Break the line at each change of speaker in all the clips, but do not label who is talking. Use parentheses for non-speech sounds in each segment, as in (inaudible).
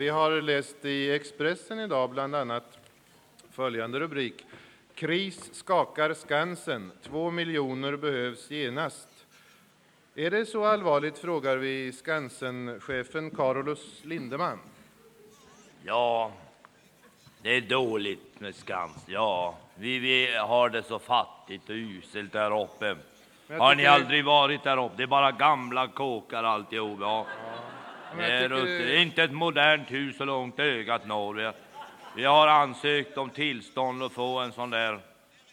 Vi har läst i Expressen idag bland annat följande rubrik. Kris skakar Skansen. Två miljoner behövs genast. Är det så allvarligt, frågar vi Skansen-chefen Carolus Lindeman.
Ja, det är dåligt med Skansen. Ja, vi, vi har det så fattigt och uselt där uppe. Har ni aldrig varit där uppe? Det är bara gamla kåkar alltihop. Ja.
men
Det
jag
är,
tycker
rutt-
det-
det är inte ett modernt hus så långt ögat når. Vi, har ansökt om tillstånd att få en sån där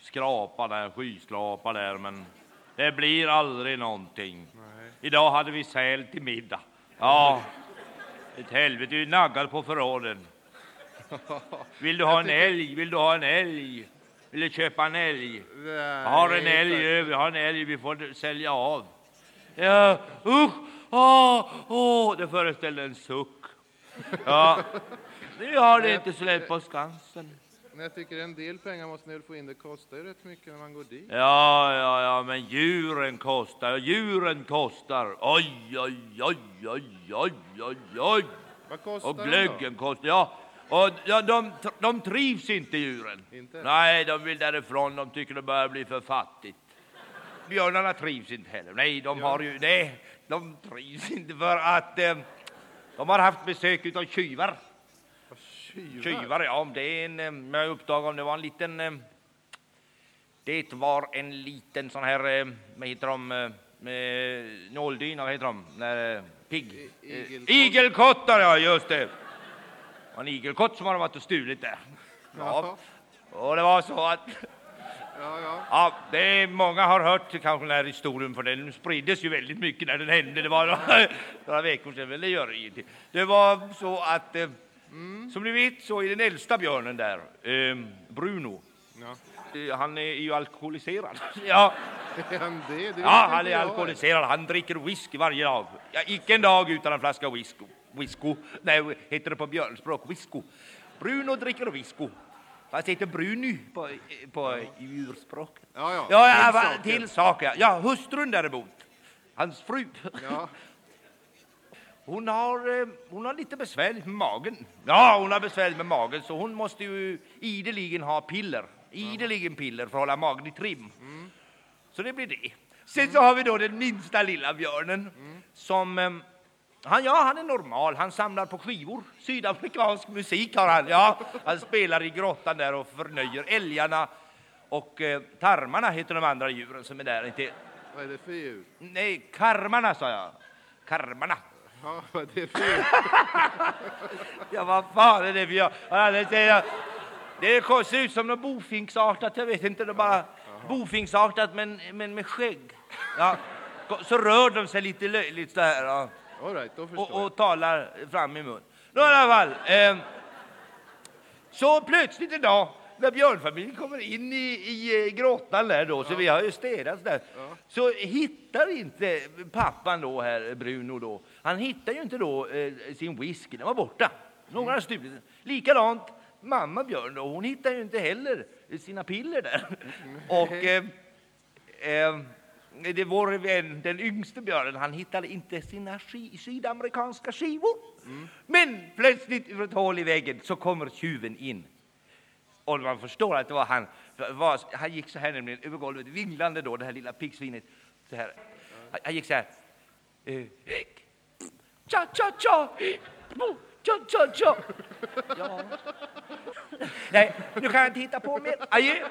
skrapa där, skyskrapa där, men det blir aldrig någonting. Idag hade vi säl till middag. Ja, ett helvete, vi naggar på förråden. (laughs) Vill du ha en älg? Vill du ha en älg? Vill du köpa en älg? Jag har en
Nej,
älg över, jag har en älg vi får sälja av. Ja, usch, åh, åh, det föreställer en suck. Ja, vi har det inte så lätt på Skansen.
Men jag tycker en del pengar måste ni väl få in. Det kostar ju rätt mycket när man går dit.
Ja, ja, ja, men djuren kostar, djuren kostar. Oj, oj, oj, oj, oj, oj, oj.
Vad kostar
Och glöggen kostar, ja. Och ja, de, de trivs inte, djuren.
Inte?
Nej, de vill därifrån. De tycker det börjar bli för fattigt. Björnarna trivs inte heller. Nej, de har ju... Nej, de trivs inte för att eh, de har haft besök av tjuvar.
Tjuvar?
Tjuvar, ja. Det är en... eh, Jag uppdagade om det var en liten... eh, Det var en liten sån här... eh, Vad heter de? eh, Med nåldyna, vad heter de? När, eh, pigg... Eh,
igelkott.
Igelkottar, ja, just det. Det var en igelkott som hade varit och stulit där. Ja. Och det var så att...
Ja, ja.
Ja, det är, många har hört kanske den här historien, för den spriddes ju väldigt mycket när den hände. Det var några, (laughs) några veckor sedan, men det gör ingenting. Det var så att, eh, som ni vet, så är den äldsta björnen där, eh, Bruno,
ja.
eh, han är ju alkoholiserad. (laughs) Ja,
Är han det? det
ja han är
jag.
alkoholiserad. Han dricker whisky varje dag. Ja, icke en dag utan en flaska whisky. Whisky, nej, heter det på björnspråk, whisky. Bruno dricker whisky. Fast heter Bruny på, på djurspråk.
Ja, ja.
Ja, ja till saken. Ja, hustrun däremot, hans fru,
Ja. (laughs)
hon har, eh, hon har lite besvärligt med magen. Ja, hon har besvärligt med magen, så hon måste ju ideligen ha piller. Ideligen piller för att hålla magen i trim. Så det blir det. Sen så har vi då den minsta lilla björnen som eh, han, ja, han är normal. Han samlar på skivor. Sydafrikansk musik har han. Ja, han spelar i grottan där och förnöjer älgarna. Och eh, tarmarna heter de andra djuren som är där. Inte,
Vad är det för djur?
nej, karmarna sa jag. Karmarna.
Ja, vad är det för djur? (laughs)
Ja, vad fan är det för jag? Ja, det, ser ut som något bofinksartat. Jag vet inte, det bara bofinksartat men, men med skägg. Ja, så rör de sig lite löjligt så här. Ja.
All right, då förstår
och, och talar fram i mun. Nå, i alla fall. Eh, så plötsligt en dag när björnfamiljen kommer in i, i eh, grottan där då, så vi har ju städat där, så hittar inte pappan då här, Bruno då, han hittar ju inte då eh, sin whisky, den var borta. Någon har stulit den. Likadant mamma Björn då, hon hittar ju inte heller sina piller där. Och eh, eh, det vår vän, den yngste björnen, han hittade inte sina ski, sydamerikanska skivor. Men plötsligt ur ett hål i väggen så kommer tjuven in. Och man förstår att det var han. Var, han gick så här nämligen över golvet, vinglande då, det här lilla piggsvinet. Så här. Han, han gick så här. Eh, Cha, cha, cha! Cha, cha, cha! Ja. Nej, nu kan jag inte hitta på mer. Adjö!